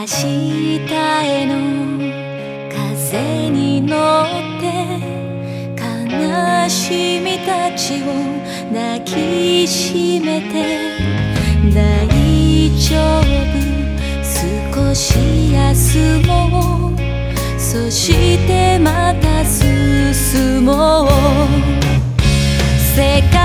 明日への風に乗って悲しみたちを抱きしめて大丈夫少し休もうそしてまた進もう。世界